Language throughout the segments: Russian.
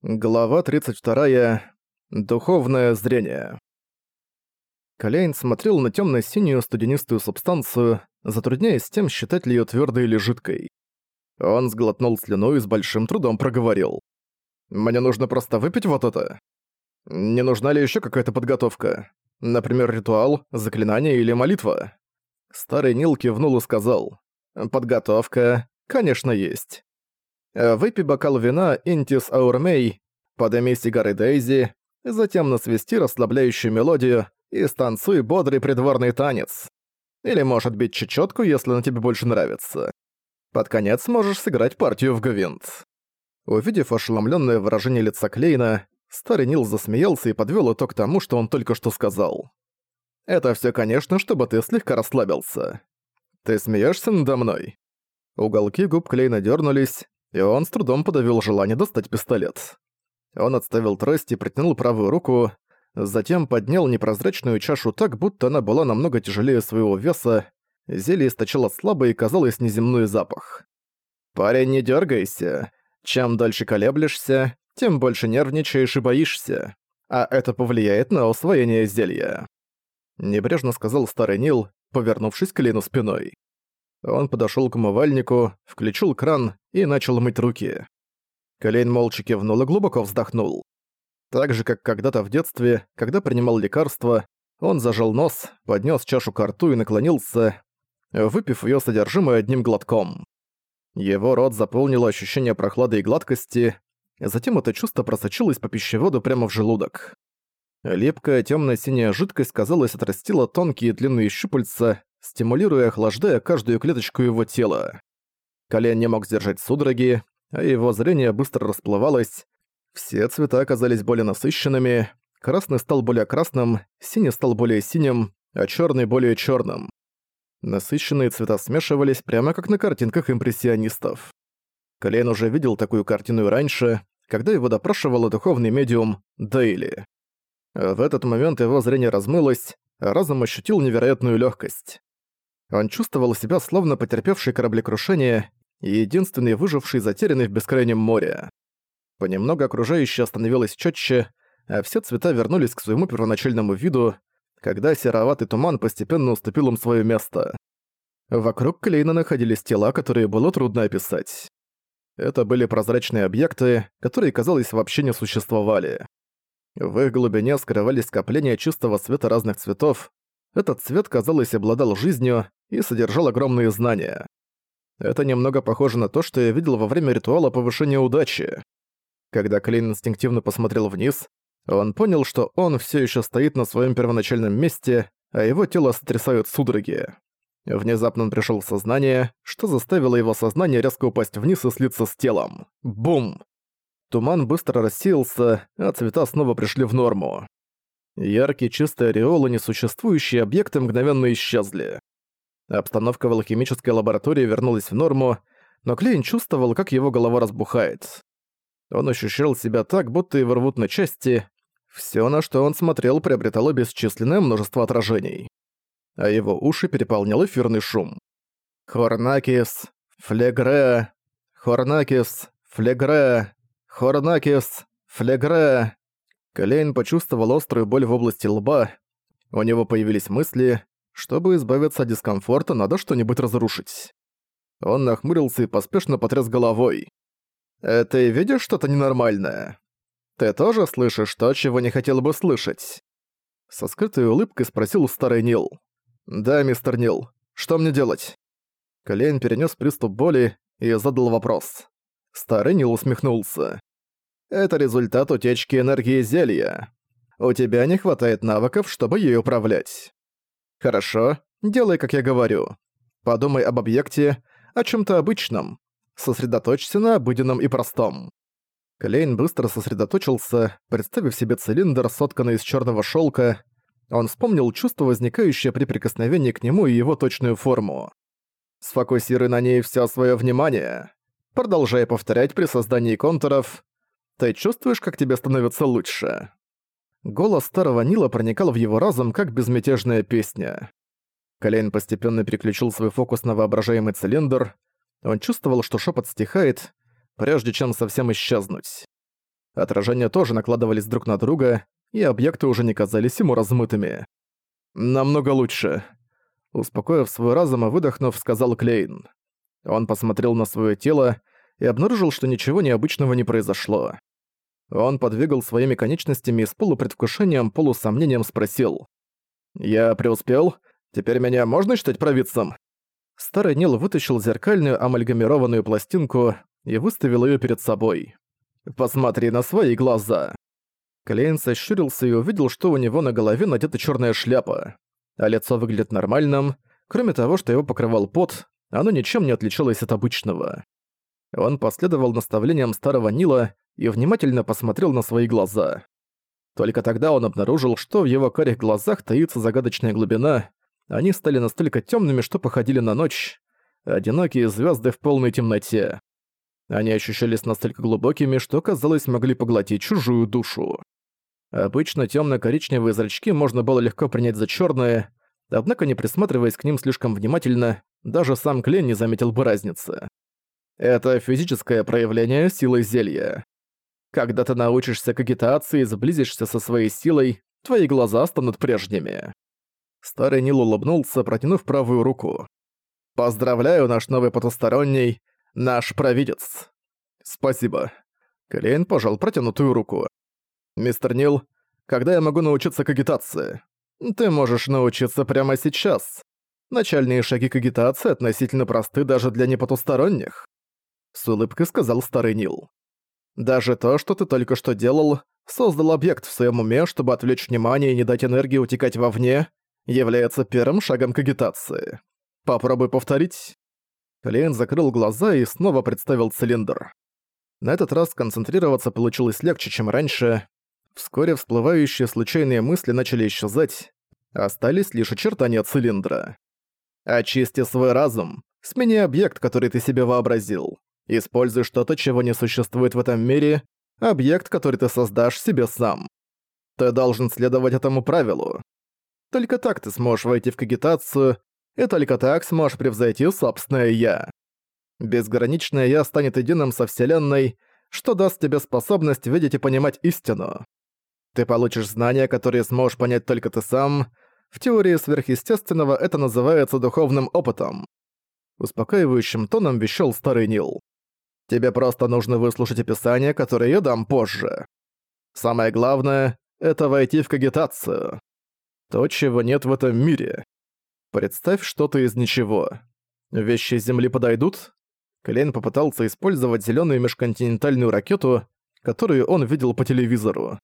Глава 32. Духовное зрение. Калейн смотрел на темно-синюю студенистую субстанцию, затрудняясь тем, считать ли ее твердой или жидкой. Он сглотнул слюну и с большим трудом проговорил. «Мне нужно просто выпить вот это. Не нужна ли еще какая-то подготовка? Например, ритуал, заклинание или молитва?» Старый Нил кивнул и сказал. «Подготовка, конечно, есть. Э, выпей бокал вина Интис Аурмей, подыми сигары Дейзи, затем насвести расслабляющую мелодию и станцуй бодрый придворный танец. Или, может быть, чечетку, если она тебе больше нравится. Под конец можешь сыграть партию в гвинт. Увидев ошеломленное выражение лица Клейна, старый Нил засмеялся и подвел итог тому, что он только что сказал. «Это все, конечно, чтобы ты слегка расслабился. Ты смеешься надо мной?» Уголки губ Клейна дернулись, и он с трудом подавил желание достать пистолет. Он отставил трость и протянул правую руку, затем поднял непрозрачную чашу так, будто она была намного тяжелее своего веса, зелье источало слабый и казалось неземной запах. «Парень, не дергайся. Чем дольше колеблешься, тем больше нервничаешь и боишься. А это повлияет на усвоение зелья». Небрежно сказал старый Нил, повернувшись к Лину спиной. Он подошёл к умывальнику, включил кран и начал мыть руки. Колейн молча кивнул и глубоко вздохнул. Так же, как когда-то в детстве, когда принимал лекарство, он зажал нос, поднес чашу к рту и наклонился, выпив её содержимое одним глотком. Его рот заполнило ощущение прохлады и гладкости, затем это чувство просочилось по пищеводу прямо в желудок. Липкая тёмно-синяя жидкость, казалось, отрастила тонкие длинные щупальца, стимулируя и охлаждая каждую клеточку его тела. Колен не мог сдержать судороги, а его зрение быстро расплывалось. Все цвета оказались более насыщенными, красный стал более красным, синий стал более синим, а черный более черным. Насыщенные цвета смешивались прямо как на картинках импрессионистов. Колен уже видел такую картину и раньше, когда его допрашивал духовный медиум Дейли. В этот момент его зрение размылось, а разум ощутил невероятную легкость. Он чувствовал себя словно потерпевший кораблекрушение и единственный выживший затерянный в бескрайнем море. Понемногу окружающее становилось четче, а все цвета вернулись к своему первоначальному виду, когда сероватый туман постепенно уступил им свое место. Вокруг Клейна находились тела, которые было трудно описать. Это были прозрачные объекты, которые, казалось, вообще не существовали. В их глубине скрывались скопления чистого света разных цветов. Этот цвет, казалось, обладал жизнью и содержал огромные знания. Это немного похоже на то, что я видел во время ритуала повышения удачи. Когда Клейн инстинктивно посмотрел вниз, он понял, что он все еще стоит на своем первоначальном месте, а его тело сотрясают судороги. Внезапно он пришел в сознание, что заставило его сознание резко упасть вниз и слиться с телом. Бум! Туман быстро рассеялся, а цвета снова пришли в норму. Яркие чистые ореолы, несуществующие объекты мгновенно исчезли. Обстановка в алхимической лаборатории вернулась в норму, но Клейн чувствовал, как его голова разбухает. Он ощущал себя так, будто его рвут на части. Всё, на что он смотрел, приобретало бесчисленное множество отражений. А его уши переполнял эфирный шум. Хорнакис, Флегре, Хорнакис, Флегре, Хорнакис, Флегре. Клейн почувствовал острую боль в области лба. У него появились мысли, чтобы избавиться от дискомфорта, надо что-нибудь разрушить. Он нахмурился и поспешно потряс головой. «Э, «Ты видишь что-то ненормальное? Ты тоже слышишь то, чего не хотел бы слышать?» Со скрытой улыбкой спросил старый Нил. «Да, мистер Нил. Что мне делать?» Колейн перенес приступ боли и задал вопрос. Старый Нил усмехнулся. «Это результат утечки энергии зелья. У тебя не хватает навыков, чтобы ей управлять. Хорошо, делай, как я говорю. Подумай об объекте, о чем то обычном. Сосредоточься на обыденном и простом. Клейн быстро сосредоточился, представив себе цилиндр, сотканный из черного шелка. Он вспомнил чувство, возникающее при прикосновении к нему и его точную форму. Сфокусируй на ней все свое внимание. Продолжай повторять при создании контуров. Ты чувствуешь, как тебе становится лучше? Голос старого Нила проникал в его разум, как безмятежная песня. Колейн постепенно переключил свой фокус на воображаемый цилиндр. Он чувствовал, что шепот стихает, прежде чем совсем исчезнуть. Отражения тоже накладывались друг на друга, и объекты уже не казались ему размытыми. «Намного лучше», — успокоив свой разум и выдохнув, сказал Клейн. Он посмотрел на свое тело и обнаружил, что ничего необычного не произошло. Он подвигал своими конечностями и с полупредвкушением, полусомнением спросил. «Я преуспел? Теперь меня можно считать провидцем?» Старый Нил вытащил зеркальную амальгамированную пластинку и выставил ее перед собой. «Посмотри на свои глаза!» Клейн сощурился и увидел, что у него на голове надета черная шляпа, а лицо выглядит нормальным, кроме того, что его покрывал пот, оно ничем не отличалось от обычного. Он последовал наставлениям старого Нила и внимательно посмотрел на свои глаза. Только тогда он обнаружил, что в его карих глазах таится загадочная глубина, они стали настолько темными, что походили на ночь, одинокие звезды в полной темноте. Они ощущались настолько глубокими, что, казалось, могли поглотить чужую душу. Обычно темно коричневые зрачки можно было легко принять за черные, однако не присматриваясь к ним слишком внимательно, даже сам Клен не заметил бы разницы. Это физическое проявление силы зелья. Когда ты научишься к агитации и сблизишься со своей силой, твои глаза станут прежними. Старый Нил улыбнулся, протянув правую руку. «Поздравляю, наш новый потусторонний, наш провидец!» «Спасибо». Клейн пожал протянутую руку. «Мистер Нил, когда я могу научиться к агитации?» «Ты можешь научиться прямо сейчас. Начальные шаги к агитации относительно просты даже для непотусторонних», — с улыбкой сказал старый Нил. «Даже то, что ты только что делал, создал объект в своем уме, чтобы отвлечь внимание и не дать энергии утекать вовне, является первым шагом к агитации. Попробуй повторить». Клиент закрыл глаза и снова представил цилиндр. На этот раз концентрироваться получилось легче, чем раньше. Вскоре всплывающие случайные мысли начали исчезать, остались лишь очертания цилиндра. «Очисти свой разум, смени объект, который ты себе вообразил. Используй что-то, чего не существует в этом мире, объект, который ты создашь себе сам. Ты должен следовать этому правилу. Только так ты сможешь войти в кагитацию, и только так сможешь превзойти собственное «я». Безграничное «я» станет единым со Вселенной, что даст тебе способность видеть и понимать истину. Ты получишь знания, которые сможешь понять только ты сам. В теории сверхъестественного это называется духовным опытом. Успокаивающим тоном вещал старый Нил. Тебе просто нужно выслушать описание, которое я дам позже. Самое главное — это войти в кагитацию. То, чего нет в этом мире. Представь что-то из ничего. Вещи Земли подойдут? Клейн попытался использовать зеленую межконтинентальную ракету, которую он видел по телевизору.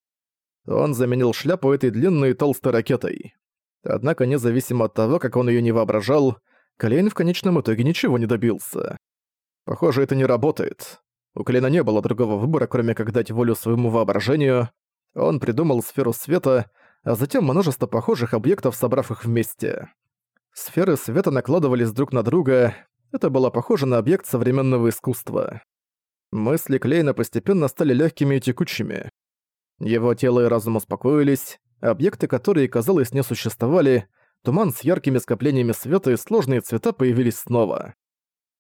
Он заменил шляпу этой длинной и толстой ракетой. Однако, независимо от того, как он ее не воображал, Клейн в конечном итоге ничего не добился. Похоже, это не работает. У Клейна не было другого выбора, кроме как дать волю своему воображению. Он придумал сферу света — а затем множество похожих объектов, собрав их вместе. Сферы света накладывались друг на друга, это было похоже на объект современного искусства. Мысли Клейна постепенно стали легкими и текучими. Его тело и разум успокоились, объекты, которые, казалось, не существовали, туман с яркими скоплениями света и сложные цвета появились снова.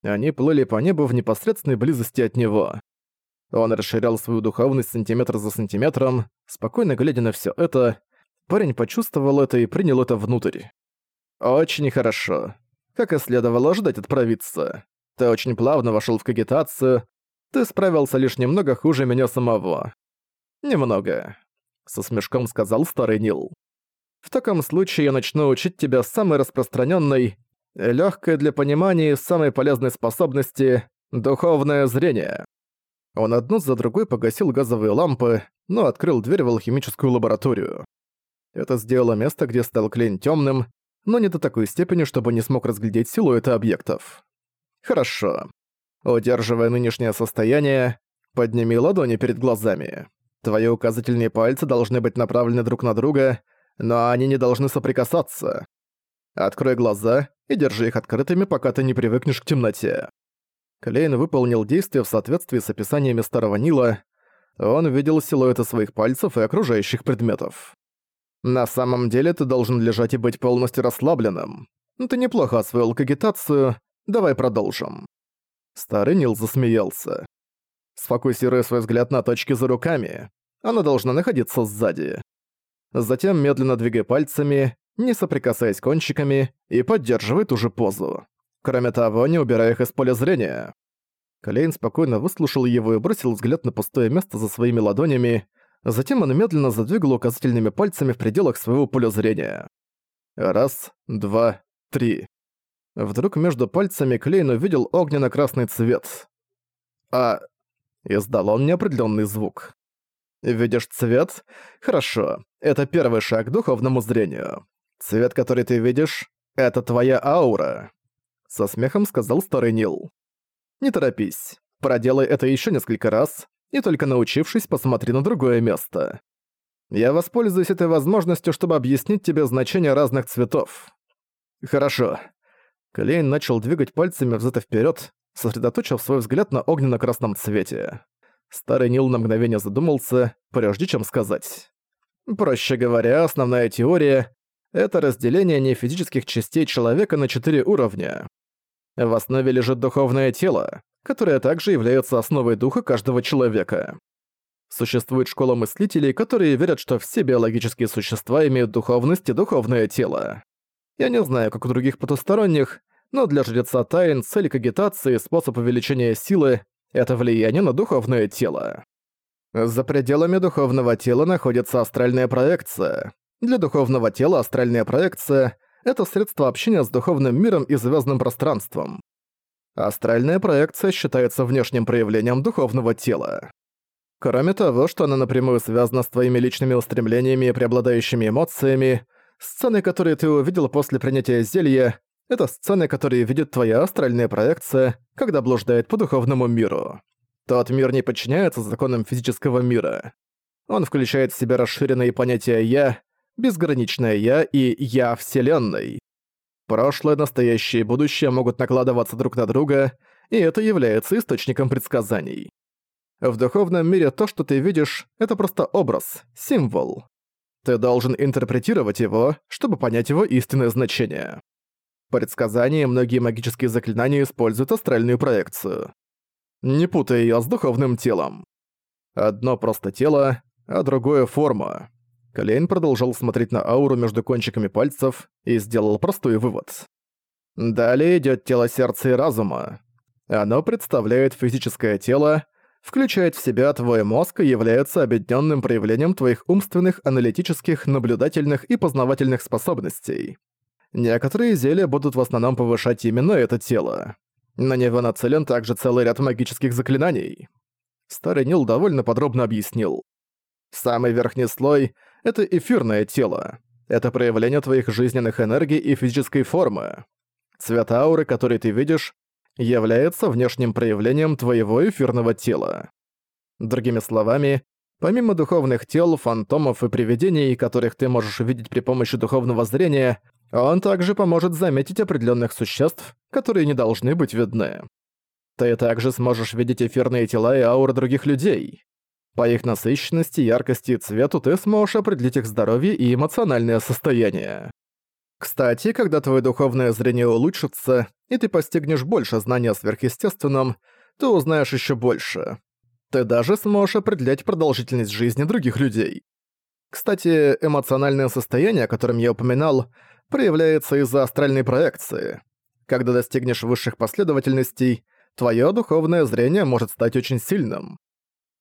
Они плыли по небу в непосредственной близости от него. Он расширял свою духовность сантиметр за сантиметром, спокойно глядя на все это, Парень почувствовал это и принял это внутрь. «Очень хорошо. Как и следовало ожидать отправиться. Ты очень плавно вошел в кагитацию. Ты справился лишь немного хуже меня самого». «Немного», — со смешком сказал старый Нил. «В таком случае я начну учить тебя самой распространенной, легкой для понимания и самой полезной способности — духовное зрение». Он одну за другой погасил газовые лампы, но открыл дверь в алхимическую лабораторию. Это сделало место, где стал клейн темным, но не до такой степени, чтобы не смог разглядеть силуэты объектов. Хорошо. Удерживая нынешнее состояние, подними ладони перед глазами. Твои указательные пальцы должны быть направлены друг на друга, но они не должны соприкасаться. Открой глаза и держи их открытыми, пока ты не привыкнешь к темноте. Клейн выполнил действие в соответствии с описаниями Старого Нила. Он видел силуэты своих пальцев и окружающих предметов. На самом деле ты должен лежать и быть полностью расслабленным. Ты неплохо освоил кагитацию, давай продолжим». Старый Нил засмеялся. Сфокусируй свой взгляд на точке за руками. Она должна находиться сзади. Затем медленно двигай пальцами, не соприкасаясь кончиками, и поддерживай ту же позу. Кроме того, не убирай их из поля зрения. Клейн спокойно выслушал его и бросил взгляд на пустое место за своими ладонями, затем он медленно задвигал указательными пальцами в пределах своего поля зрения. Раз, два, три. Вдруг между пальцами Клейн увидел огненно-красный цвет. А... Издал он неопределенный звук. Видишь цвет? Хорошо. Это первый шаг к духовному зрению. Цвет, который ты видишь, это твоя аура. Со смехом сказал старый Нил. Не торопись. Проделай это еще несколько раз, и только научившись, посмотри на другое место. Я воспользуюсь этой возможностью, чтобы объяснить тебе значение разных цветов. Хорошо. Клейн начал двигать пальцами взад и вперед, сосредоточив свой взгляд на огненно-красном цвете. Старый Нил на мгновение задумался, прежде чем сказать. Проще говоря, основная теория — это разделение нефизических частей человека на четыре уровня. В основе лежит духовное тело, которое также является основой духа каждого человека. Существует школа мыслителей, которые верят, что все биологические существа имеют духовность и духовное тело. Я не знаю, как у других потусторонних, но для жреца тайн цель к агитации, способ увеличения силы это влияние на духовное тело. За пределами духовного тела находится астральная проекция. Для духовного тела астральная проекция — это средство общения с духовным миром и звездным пространством. Астральная проекция считается внешним проявлением духовного тела. Кроме того, что она напрямую связана с твоими личными устремлениями и преобладающими эмоциями, сцены, которые ты увидел после принятия зелья, это сцены, которые видит твоя астральная проекция, когда блуждает по духовному миру. Тот мир не подчиняется законам физического мира. Он включает в себя расширенные понятия «я», безграничное «я» и «я Вселенной». Прошлое, настоящее и будущее могут накладываться друг на друга, и это является источником предсказаний. В духовном мире то, что ты видишь, это просто образ, символ. Ты должен интерпретировать его, чтобы понять его истинное значение. Предсказания многие магические заклинания используют астральную проекцию. Не путай её с духовным телом. Одно просто тело, а другое форма. Клейн продолжал смотреть на ауру между кончиками пальцев и сделал простой вывод. Далее идёт тело сердца и разума. Оно представляет физическое тело, включает в себя твой мозг и является объединенным проявлением твоих умственных, аналитических, наблюдательных и познавательных способностей. Некоторые зелья будут в основном повышать именно это тело. На него нацелен также целый ряд магических заклинаний. Старый Нил довольно подробно объяснил. Самый верхний слой — это эфирное тело. Это проявление твоих жизненных энергий и физической формы. Цвет ауры, который ты видишь, является внешним проявлением твоего эфирного тела. Другими словами, помимо духовных тел, фантомов и привидений, которых ты можешь увидеть при помощи духовного зрения, он также поможет заметить определенных существ, которые не должны быть видны. Ты также сможешь видеть эфирные тела и ауры других людей. По их насыщенности, яркости и цвету ты сможешь определить их здоровье и эмоциональное состояние. Кстати, когда твое духовное зрение улучшится, и ты постигнешь больше знания о сверхъестественном, ты узнаешь еще больше. Ты даже сможешь определять продолжительность жизни других людей. Кстати, эмоциональное состояние, о котором я упоминал, проявляется из-за астральной проекции. Когда достигнешь высших последовательностей, твое духовное зрение может стать очень сильным.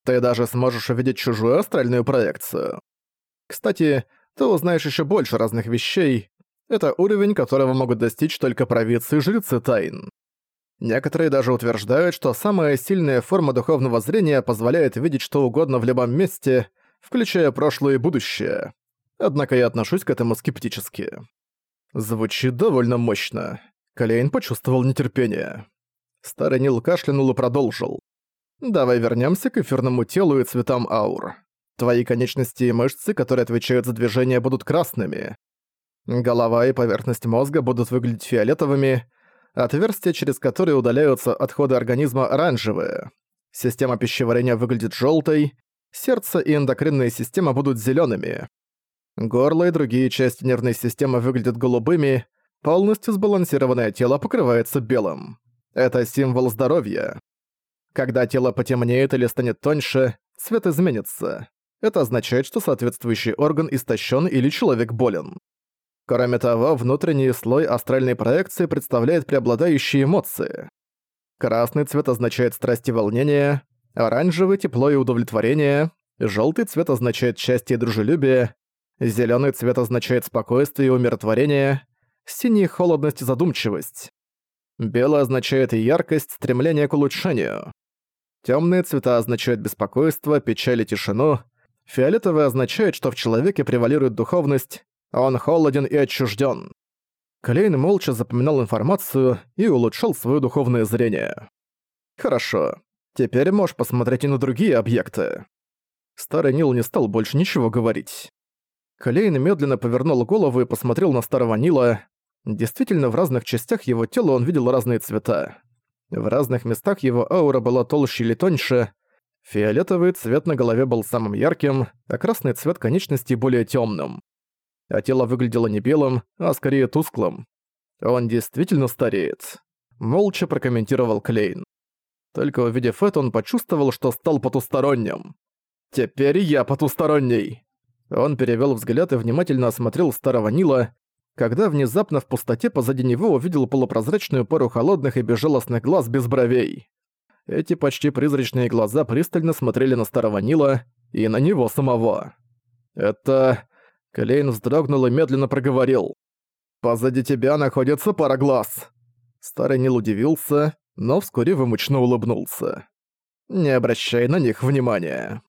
Ты даже сможешь увидеть чужую астральную проекцию. Кстати, ты узнаешь еще больше разных вещей. Это уровень, которого могут достичь только провидцы и жрецы тайн. Некоторые даже утверждают, что самая сильная форма духовного зрения позволяет видеть что угодно в любом месте, включая прошлое и будущее. Однако я отношусь к этому скептически. Звучит довольно мощно. Калейн почувствовал нетерпение. Старый Нил кашлянул и продолжил. «Давай вернемся к эфирному телу и цветам аур. Твои конечности и мышцы, которые отвечают за движение, будут красными. Голова и поверхность мозга будут выглядеть фиолетовыми, отверстия, через которые удаляются отходы организма, оранжевые. Система пищеварения выглядит желтой, сердце и эндокринная система будут зелеными. Горло и другие части нервной системы выглядят голубыми, полностью сбалансированное тело покрывается белым. Это символ здоровья. Когда тело потемнеет или станет тоньше, цвет изменится. Это означает, что соответствующий орган истощен или человек болен. Кроме того, внутренний слой астральной проекции представляет преобладающие эмоции. Красный цвет означает страсть и волнение, оранжевый — тепло и удовлетворение, желтый цвет означает счастье и дружелюбие, зеленый цвет означает спокойствие и умиротворение, синий — холодность и задумчивость. Белый означает яркость, стремление к улучшению. Темные цвета означают беспокойство, печаль и тишину. Фиолетовый означает, что в человеке превалирует духовность, он холоден и отчужден. Клейн молча запоминал информацию и улучшал свое духовное зрение. «Хорошо. Теперь можешь посмотреть и на другие объекты». Старый Нил не стал больше ничего говорить. Клейн медленно повернул голову и посмотрел на старого Нила. Действительно, в разных частях его тела он видел разные цвета. В разных местах его аура была толще или тоньше. Фиолетовый цвет на голове был самым ярким, а красный цвет конечностей более темным а тело выглядело не белым, а скорее тусклым. Он действительно стареет. Молча прокомментировал Клейн. Только увидев это, он почувствовал, что стал потусторонним. «Теперь я потусторонний!» Он перевёл взгляд и внимательно осмотрел старого Нила, когда внезапно в пустоте позади него увидел полупрозрачную пару холодных и безжалостных глаз без бровей. Эти почти призрачные глаза пристально смотрели на старого Нила и на него самого. Это... Клейн вздрогнул и медленно проговорил. «Позади тебя находится пара глаз». Старый Нил удивился, но вскоре вымучно улыбнулся. «Не обращай на них внимания».